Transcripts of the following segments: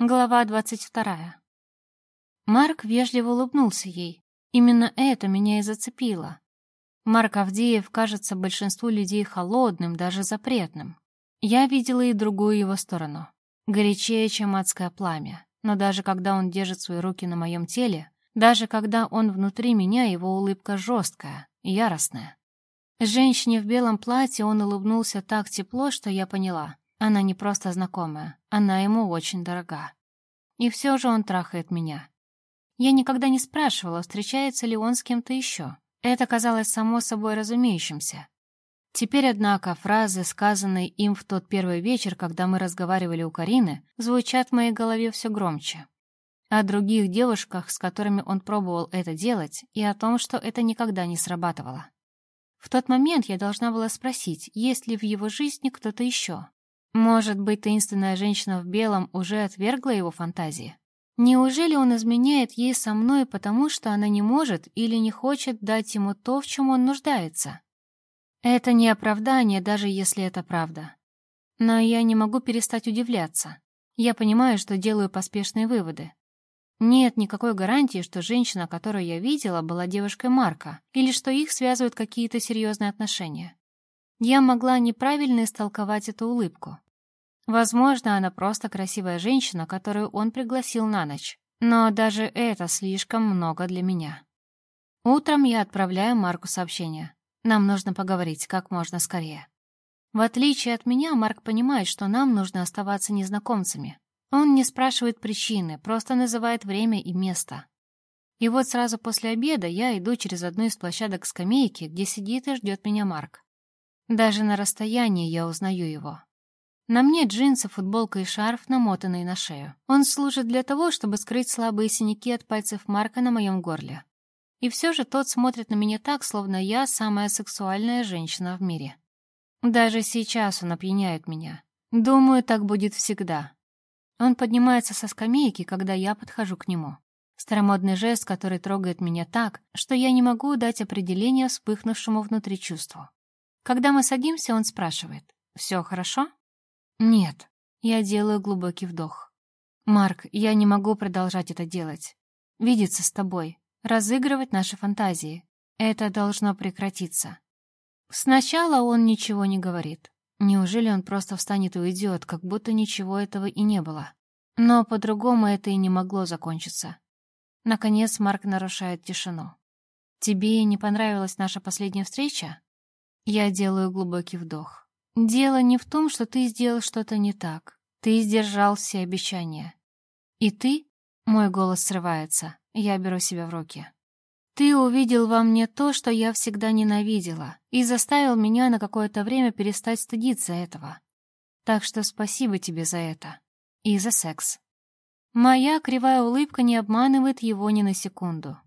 Глава двадцать вторая. Марк вежливо улыбнулся ей. Именно это меня и зацепило. Марк Авдеев кажется большинству людей холодным, даже запретным. Я видела и другую его сторону. Горячее, чем адское пламя. Но даже когда он держит свои руки на моем теле, даже когда он внутри меня, его улыбка жесткая, яростная. Женщине в белом платье он улыбнулся так тепло, что я поняла. Она не просто знакомая, она ему очень дорога. И все же он трахает меня. Я никогда не спрашивала, встречается ли он с кем-то еще. Это казалось само собой разумеющимся. Теперь, однако, фразы, сказанные им в тот первый вечер, когда мы разговаривали у Карины, звучат в моей голове все громче. О других девушках, с которыми он пробовал это делать, и о том, что это никогда не срабатывало. В тот момент я должна была спросить, есть ли в его жизни кто-то еще. Может быть, таинственная женщина в белом уже отвергла его фантазии? Неужели он изменяет ей со мной, потому что она не может или не хочет дать ему то, в чем он нуждается? Это не оправдание, даже если это правда. Но я не могу перестать удивляться. Я понимаю, что делаю поспешные выводы. Нет никакой гарантии, что женщина, которую я видела, была девушкой Марка, или что их связывают какие-то серьезные отношения. Я могла неправильно истолковать эту улыбку. Возможно, она просто красивая женщина, которую он пригласил на ночь. Но даже это слишком много для меня. Утром я отправляю Марку сообщение. Нам нужно поговорить как можно скорее. В отличие от меня, Марк понимает, что нам нужно оставаться незнакомцами. Он не спрашивает причины, просто называет время и место. И вот сразу после обеда я иду через одну из площадок скамейки, где сидит и ждет меня Марк. Даже на расстоянии я узнаю его. На мне джинсы, футболка и шарф, намотанные на шею. Он служит для того, чтобы скрыть слабые синяки от пальцев Марка на моем горле. И все же тот смотрит на меня так, словно я самая сексуальная женщина в мире. Даже сейчас он опьяняет меня. Думаю, так будет всегда. Он поднимается со скамейки, когда я подхожу к нему. Старомодный жест, который трогает меня так, что я не могу дать определение вспыхнувшему внутри чувству. Когда мы садимся, он спрашивает, «Все хорошо?» Нет, я делаю глубокий вдох. Марк, я не могу продолжать это делать. Видеться с тобой, разыгрывать наши фантазии. Это должно прекратиться. Сначала он ничего не говорит. Неужели он просто встанет и уйдет, как будто ничего этого и не было? Но по-другому это и не могло закончиться. Наконец Марк нарушает тишину. «Тебе не понравилась наша последняя встреча?» Я делаю глубокий вдох. Дело не в том, что ты сделал что-то не так. Ты сдержал все обещания. И ты, мой голос срывается, я беру себя в руки. Ты увидел во мне то, что я всегда ненавидела, и заставил меня на какое-то время перестать стыдиться этого. Так что спасибо тебе за это. И за секс. Моя кривая улыбка не обманывает его ни на секунду.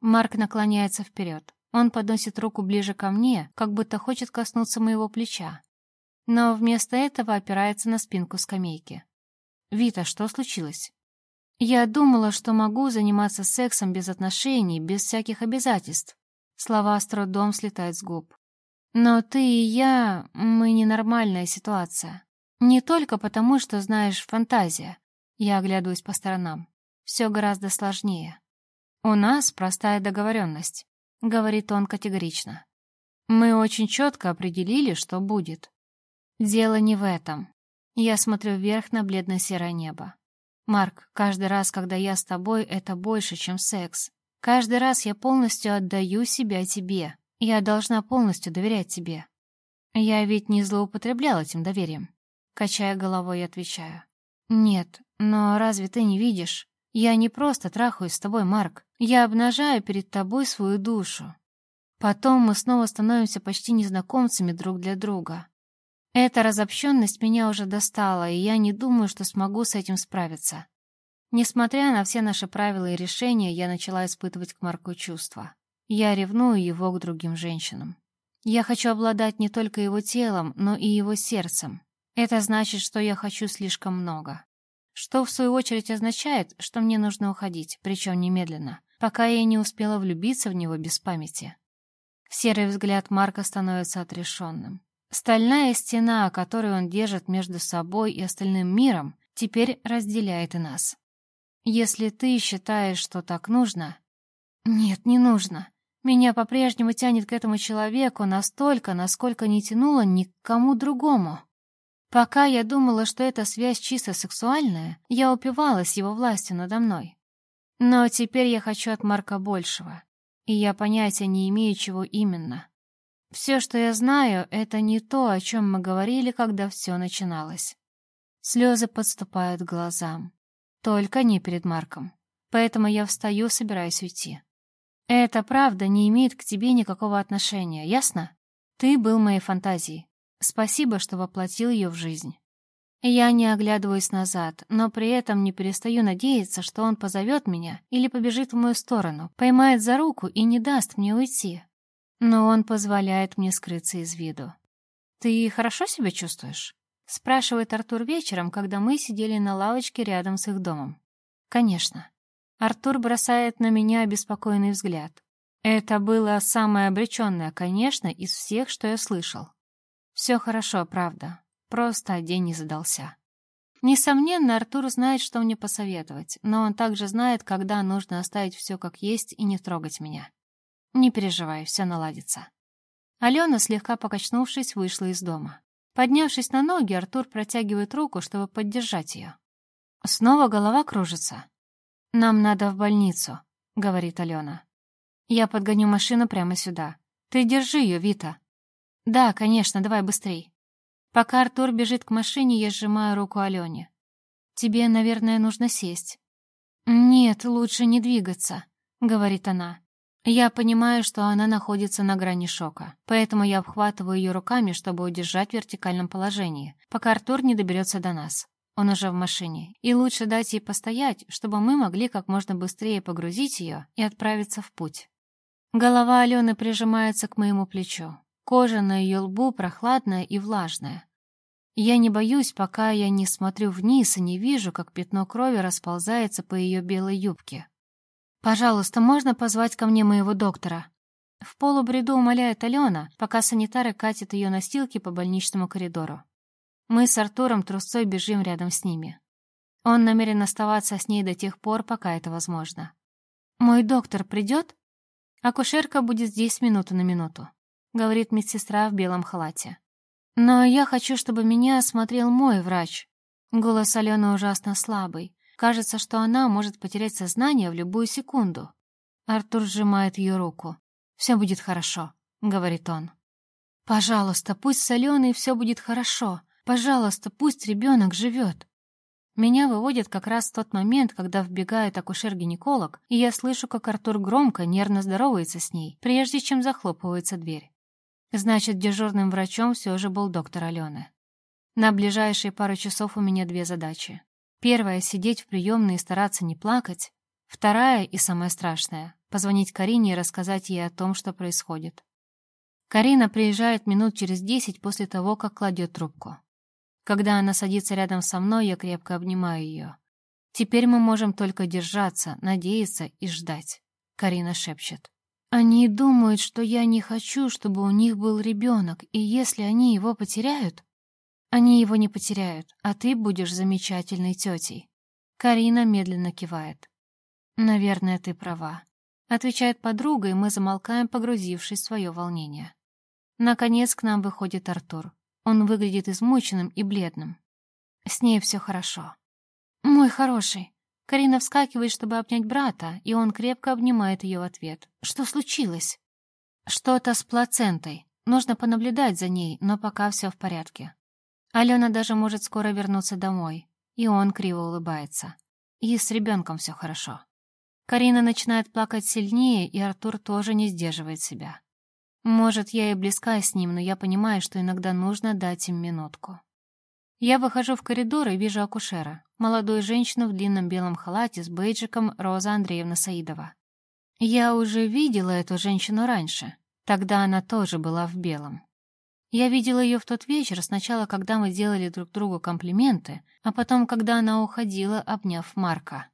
Марк наклоняется вперед. Он подносит руку ближе ко мне, как будто хочет коснуться моего плеча но вместо этого опирается на спинку скамейки. «Вита, что случилось?» «Я думала, что могу заниматься сексом без отношений, без всяких обязательств». Слова с трудом слетают с губ. «Но ты и я... мы ненормальная ситуация. Не только потому, что, знаешь, фантазия. Я оглядываюсь по сторонам. Все гораздо сложнее. У нас простая договоренность», — говорит он категорично. «Мы очень четко определили, что будет. Дело не в этом. Я смотрю вверх на бледно-серое небо. Марк, каждый раз, когда я с тобой, это больше, чем секс. Каждый раз я полностью отдаю себя тебе. Я должна полностью доверять тебе. Я ведь не злоупотреблял этим доверием. Качая головой, я отвечаю. Нет, но разве ты не видишь? Я не просто трахаюсь с тобой, Марк. Я обнажаю перед тобой свою душу. Потом мы снова становимся почти незнакомцами друг для друга. Эта разобщенность меня уже достала, и я не думаю, что смогу с этим справиться. Несмотря на все наши правила и решения, я начала испытывать к Марку чувства. Я ревную его к другим женщинам. Я хочу обладать не только его телом, но и его сердцем. Это значит, что я хочу слишком много. Что, в свою очередь, означает, что мне нужно уходить, причем немедленно, пока я не успела влюбиться в него без памяти. Серый взгляд Марка становится отрешенным. Стальная стена, которую он держит между собой и остальным миром, теперь разделяет и нас. Если ты считаешь, что так нужно... Нет, не нужно. Меня по-прежнему тянет к этому человеку настолько, насколько не тянуло ни к кому другому. Пока я думала, что эта связь чисто сексуальная, я упивалась его властью надо мной. Но теперь я хочу от Марка большего, и я понятия не имею, чего именно. Все, что я знаю, это не то, о чем мы говорили, когда все начиналось. Слезы подступают к глазам. Только не перед Марком. Поэтому я встаю, собираюсь уйти. Это правда не имеет к тебе никакого отношения, ясно? Ты был моей фантазией. Спасибо, что воплотил ее в жизнь. Я не оглядываюсь назад, но при этом не перестаю надеяться, что он позовет меня или побежит в мою сторону, поймает за руку и не даст мне уйти. Но он позволяет мне скрыться из виду. «Ты хорошо себя чувствуешь?» — спрашивает Артур вечером, когда мы сидели на лавочке рядом с их домом. «Конечно». Артур бросает на меня обеспокоенный взгляд. Это было самое обреченное, конечно, из всех, что я слышал. Все хорошо, правда. Просто день не задался. Несомненно, Артур знает, что мне посоветовать, но он также знает, когда нужно оставить все как есть и не трогать меня. Не переживай, все наладится. Алена, слегка покачнувшись, вышла из дома. Поднявшись на ноги, Артур протягивает руку, чтобы поддержать ее. Снова голова кружится. «Нам надо в больницу», — говорит Алена. «Я подгоню машину прямо сюда. Ты держи ее, Вита». «Да, конечно, давай быстрей». Пока Артур бежит к машине, я сжимаю руку Алене. «Тебе, наверное, нужно сесть». «Нет, лучше не двигаться», — говорит она. Я понимаю, что она находится на грани шока, поэтому я обхватываю ее руками, чтобы удержать в вертикальном положении, пока Артур не доберется до нас. Он уже в машине, и лучше дать ей постоять, чтобы мы могли как можно быстрее погрузить ее и отправиться в путь. Голова Алены прижимается к моему плечу. Кожа на ее лбу прохладная и влажная. Я не боюсь, пока я не смотрю вниз и не вижу, как пятно крови расползается по ее белой юбке. «Пожалуйста, можно позвать ко мне моего доктора?» В полубреду умоляет Алена, пока санитары катят ее носилки по больничному коридору. Мы с Артуром трусцой бежим рядом с ними. Он намерен оставаться с ней до тех пор, пока это возможно. «Мой доктор придет?» «Акушерка будет здесь минуту на минуту», — говорит медсестра в белом халате. «Но я хочу, чтобы меня осмотрел мой врач». Голос Алены ужасно слабый, Кажется, что она может потерять сознание в любую секунду. Артур сжимает ее руку. «Все будет хорошо», — говорит он. «Пожалуйста, пусть с Аленой все будет хорошо. Пожалуйста, пусть ребенок живет». Меня выводит как раз в тот момент, когда вбегает акушер-гинеколог, и я слышу, как Артур громко, нервно здоровается с ней, прежде чем захлопывается дверь. Значит, дежурным врачом все же был доктор Алены. На ближайшие пару часов у меня две задачи. Первая — сидеть в приемной и стараться не плакать. Вторая и самое страшное — позвонить Карине и рассказать ей о том, что происходит. Карина приезжает минут через десять после того, как кладет трубку. Когда она садится рядом со мной, я крепко обнимаю ее. Теперь мы можем только держаться, надеяться и ждать. Карина шепчет. Они думают, что я не хочу, чтобы у них был ребенок, и если они его потеряют, они его не потеряют, а ты будешь замечательной тетей. Карина медленно кивает. Наверное, ты права. Отвечает подруга, и мы замолкаем, погрузившись в свое волнение. Наконец к нам выходит Артур. Он выглядит измученным и бледным. С ней все хорошо. «Мой хороший». Карина вскакивает, чтобы обнять брата, и он крепко обнимает ее в ответ. «Что случилось?» «Что-то с плацентой. Нужно понаблюдать за ней, но пока все в порядке. Алена даже может скоро вернуться домой, и он криво улыбается. И с ребенком все хорошо. Карина начинает плакать сильнее, и Артур тоже не сдерживает себя. Может, я и близка с ним, но я понимаю, что иногда нужно дать им минутку. Я выхожу в коридор и вижу акушера, молодую женщину в длинном белом халате с бейджиком Роза Андреевна Саидова. Я уже видела эту женщину раньше, тогда она тоже была в белом. Я видела ее в тот вечер, сначала, когда мы делали друг другу комплименты, а потом, когда она уходила, обняв Марка.